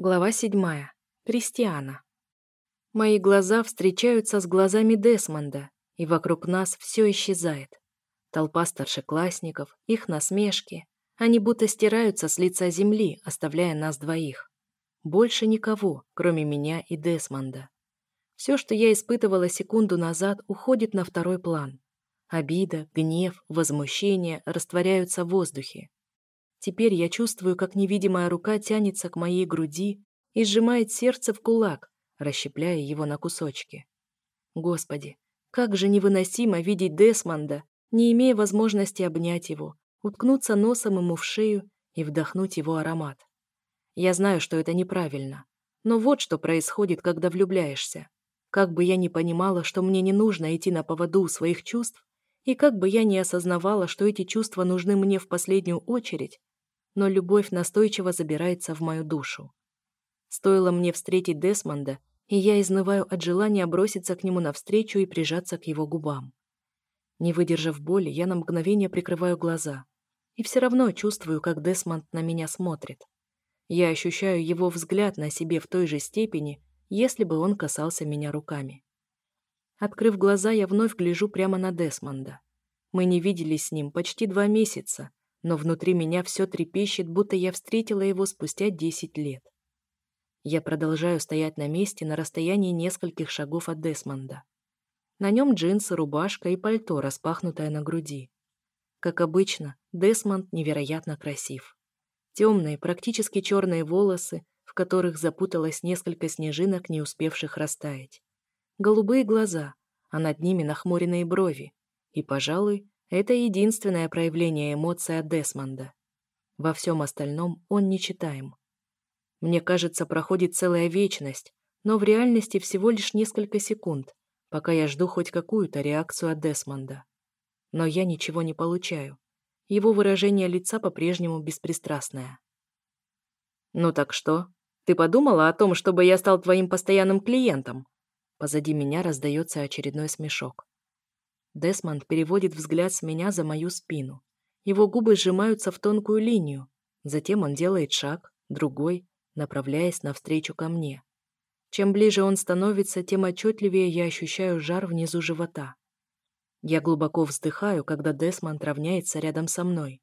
Глава седьмая. Кристиана. Мои глаза встречаются с глазами Десмонда, и вокруг нас все исчезает. Толпа старшеклассников, их насмешки. Они будто стираются с лица земли, оставляя нас двоих. Больше никого, кроме меня и Десмонда. Все, что я испытывала секунду назад, уходит на второй план. Обида, гнев, возмущение растворяются в воздухе. Теперь я чувствую, как невидимая рука тянется к моей груди и сжимает сердце в кулак, расщепляя его на кусочки. Господи, как же невыносимо видеть Десмонда, не имея возможности обнять его, уткнуться носом ему в шею и вдохнуть его аромат. Я знаю, что это неправильно, но вот что происходит, когда влюбляешься. Как бы я ни понимала, что мне не нужно идти на поводу своих чувств, и как бы я ни осознавала, что эти чувства нужны мне в последнюю очередь, но любовь настойчиво забирается в мою душу. Стоило мне встретить Десмонда, и я изнываю от желания броситься к нему навстречу и прижаться к его губам. Не выдержав боли, я на мгновение прикрываю глаза. И все равно чувствую, как Десмонд на меня смотрит. Я ощущаю его взгляд на себе в той же степени, если бы он касался меня руками. Открыв глаза, я вновь гляжу прямо на Десмонда. Мы не виделись с ним почти два месяца, но внутри меня все трепещет, будто я встретила его спустя десять лет. Я продолжаю стоять на месте на расстоянии нескольких шагов от Десмонда. На нем джинсы, рубашка и пальто, распахнутое на груди. Как обычно, Десмонд невероятно красив. Темные, практически черные волосы, в которых запуталось несколько снежинок, не успевших растаять. Голубые глаза, а над ними нахмуренные брови. И, пожалуй, это единственное проявление эмоций от Десмонда. Во всем остальном он нечитаем. Мне кажется, проходит целая вечность, но в реальности всего лишь несколько секунд, пока я жду хоть какую-то реакцию от Десмонда. Но я ничего не получаю. Его выражение лица по-прежнему беспристрастное. «Ну так что? Ты подумала о том, чтобы я стал твоим постоянным клиентом?» Позади меня раздается очередной смешок. Десмонд переводит взгляд с меня за мою спину. Его губы сжимаются в тонкую линию. Затем он делает шаг, другой, направляясь навстречу ко мне. Чем ближе он становится, тем отчетливее я ощущаю жар внизу живота. Я глубоко вздыхаю, когда Десмонд равняется рядом со мной.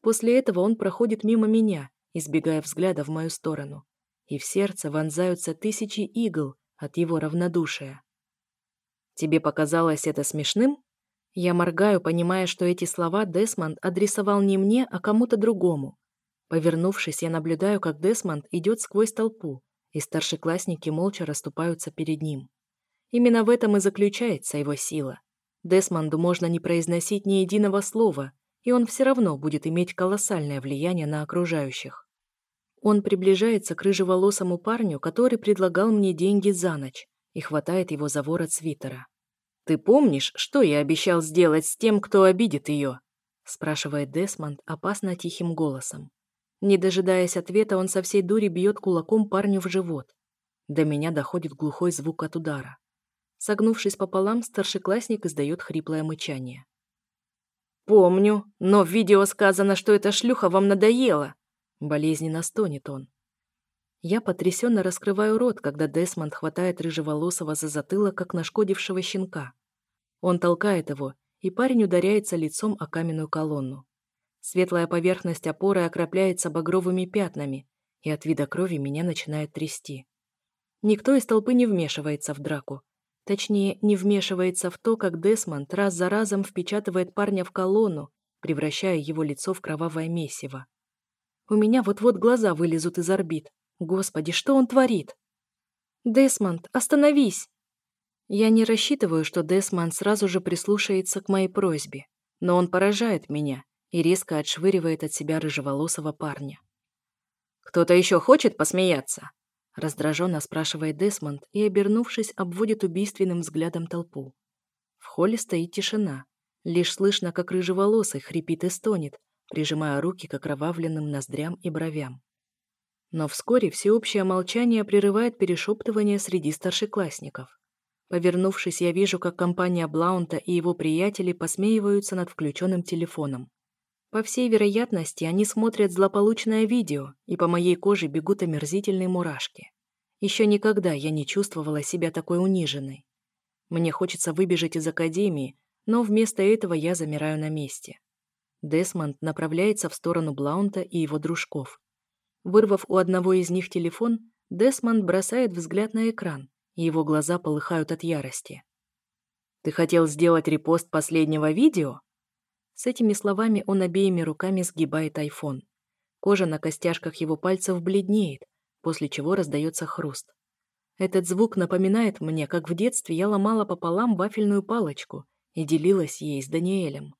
После этого он проходит мимо меня, избегая взгляда в мою сторону. И в сердце вонзаются тысячи игл от его равнодушия. Тебе показалось это смешным? Я моргаю, понимая, что эти слова Десмонд адресовал не мне, а кому-то другому. Повернувшись, я наблюдаю, как Десмонд идет сквозь толпу, и старшеклассники молча расступаются перед ним. Именно в этом и заключается его сила. Десмонду можно не произносить ни единого слова, и он все равно будет иметь колоссальное влияние на окружающих. Он приближается к рыжеволосому парню, который предлагал мне деньги за ночь, и хватает его за ворот свитера. «Ты помнишь, что я обещал сделать с тем, кто обидит ее?» спрашивает Десмонд опасно тихим голосом. Не дожидаясь ответа, он со всей дури бьет кулаком парню в живот. До меня доходит глухой звук от удара. Согнувшись пополам, старшеклассник издает хриплое мычание. «Помню, но в видео сказано, что эта шлюха вам надоела!» Болезненно стонет он. Я потрясенно раскрываю рот, когда Десмонд хватает рыжеволосого за затылок, как нашкодившего щенка. Он толкает его, и парень ударяется лицом о каменную колонну. Светлая поверхность опоры окропляется багровыми пятнами, и от вида крови меня начинает трясти. Никто из толпы не вмешивается в драку. Точнее, не вмешивается в то, как Десмонд раз за разом впечатывает парня в колонну, превращая его лицо в кровавое месиво. У меня вот-вот глаза вылезут из орбит. Господи, что он творит? Десмонд, остановись! Я не рассчитываю, что Десмонд сразу же прислушается к моей просьбе, но он поражает меня и резко отшвыривает от себя рыжеволосого парня. «Кто-то еще хочет посмеяться?» раздраженно спрашивает Десмонд и, обернувшись, обводит убийственным взглядом толпу. В холле стоит тишина. Лишь слышно, как рыжеволосый хрипит и стонет, прижимая руки к окровавленным ноздрям и бровям. Но вскоре всеобщее молчание прерывает перешептывание среди старшеклассников. Повернувшись, я вижу, как компания Блаунта и его приятели посмеиваются над включенным телефоном. По всей вероятности, они смотрят злополучное видео, и по моей коже бегут омерзительные мурашки. Еще никогда я не чувствовала себя такой униженной. Мне хочется выбежать из академии, но вместо этого я замираю на месте. Десмонд направляется в сторону Блаунта и его дружков. Вырвав у одного из них телефон, Десмонд бросает взгляд на экран, и его глаза полыхают от ярости. «Ты хотел сделать репост последнего видео?» С этими словами он обеими руками сгибает айфон. Кожа на костяшках его пальцев бледнеет, после чего раздается хруст. Этот звук напоминает мне, как в детстве я ломала пополам вафельную палочку и делилась ей с Даниэлем.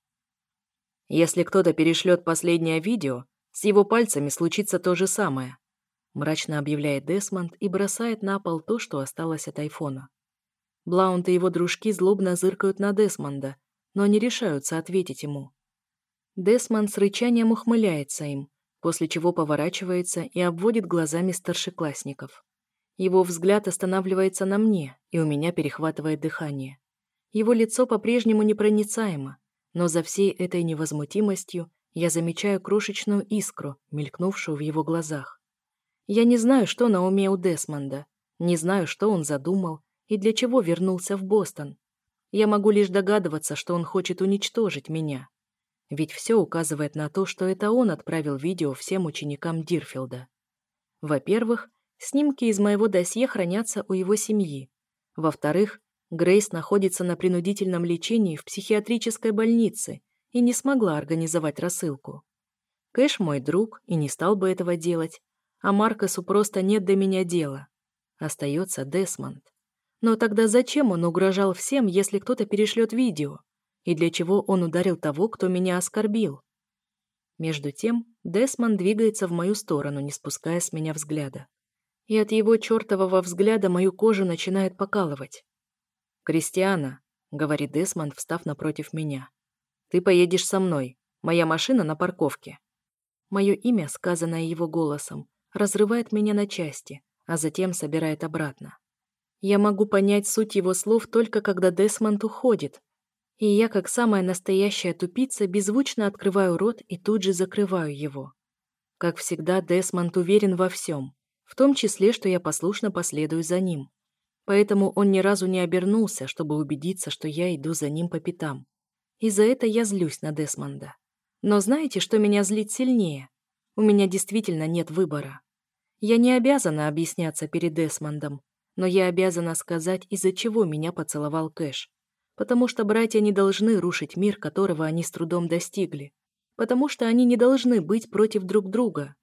Если кто-то перешлет последнее видео, с его пальцами случится то же самое мрачно объявляет Десмонд и бросает на пол то, что осталось от айфона. Блаунт и его дружки злобно зыркают на Десмонда, но не решаются ответить ему. Десмонд с рычанием ухмыляется им, после чего поворачивается и обводит глазами старшеклассников. Его взгляд останавливается на мне, и у меня перехватывает дыхание. Его лицо по-прежнему непроницаемо, но за всей этой невозмутимостью я замечаю крошечную искру, мелькнувшую в его глазах. Я не знаю, что на уме у Десмонда, не знаю, что он задумал и для чего вернулся в Бостон. Я могу лишь догадываться, что он хочет уничтожить меня. Ведь все указывает на то, что это он отправил видео всем ученикам Дирфилда. Во-первых, снимки из моего досье хранятся у его семьи. Во-вторых, Грейс находится на принудительном лечении в психиатрической больнице и не смогла организовать рассылку. Кэш мой друг и не стал бы этого делать, а Маркосу просто нет до меня дела. Остается Десмонд. Но тогда зачем он угрожал всем, если кто-то перешлет видео? И для чего он ударил того, кто меня оскорбил? Между тем, Десмонд двигается в мою сторону, не спуская с меня взгляда. И от его чертового взгляда мою кожу начинает покалывать. «Кристиана», — говорит Десмонд, встав напротив меня, — «ты поедешь со мной. Моя машина на парковке». Мое имя, сказанное его голосом, разрывает меня на части, а затем собирает обратно. Я могу понять суть его слов только когда Десмонд уходит, и я, как самая настоящая тупица, беззвучно открываю рот и тут же закрываю его. Как всегда, Десмонд уверен во всем, в том числе, что я послушно последую за ним. Поэтому он ни разу не обернулся, чтобы убедиться, что я иду за ним по пятам. И за это я злюсь на Десмонда. Но знаете, что меня злит сильнее? У меня действительно нет выбора. Я не обязана объясняться перед Десмондом, но я обязана сказать, из-за чего меня поцеловал Кэш. Потому что братья не должны рушить мир, которого они с трудом достигли. Потому что они не должны быть против друг друга.